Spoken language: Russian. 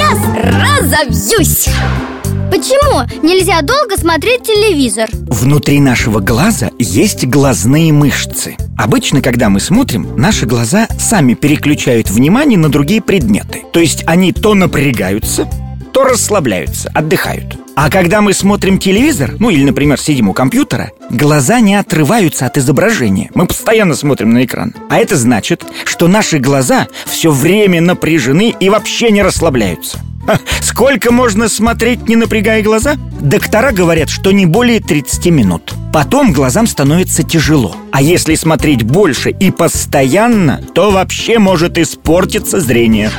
разобьюсь Почему нельзя долго смотреть телевизор? Внутри нашего глаза есть глазные мышцы. Обычно, когда мы смотрим, наши глаза сами переключают внимание на другие предметы. То есть они то напрягаются, то расслабляются, отдыхают а когда мы смотрим телевизор, ну или, например, сидим у компьютера, глаза не отрываются от изображения. Мы постоянно смотрим на экран. А это значит, что наши глаза все время напряжены и вообще не расслабляются. Сколько можно смотреть, не напрягая глаза? Доктора говорят, что не более 30 минут. Потом глазам становится тяжело. А если смотреть больше и постоянно, то вообще может испортиться зрение.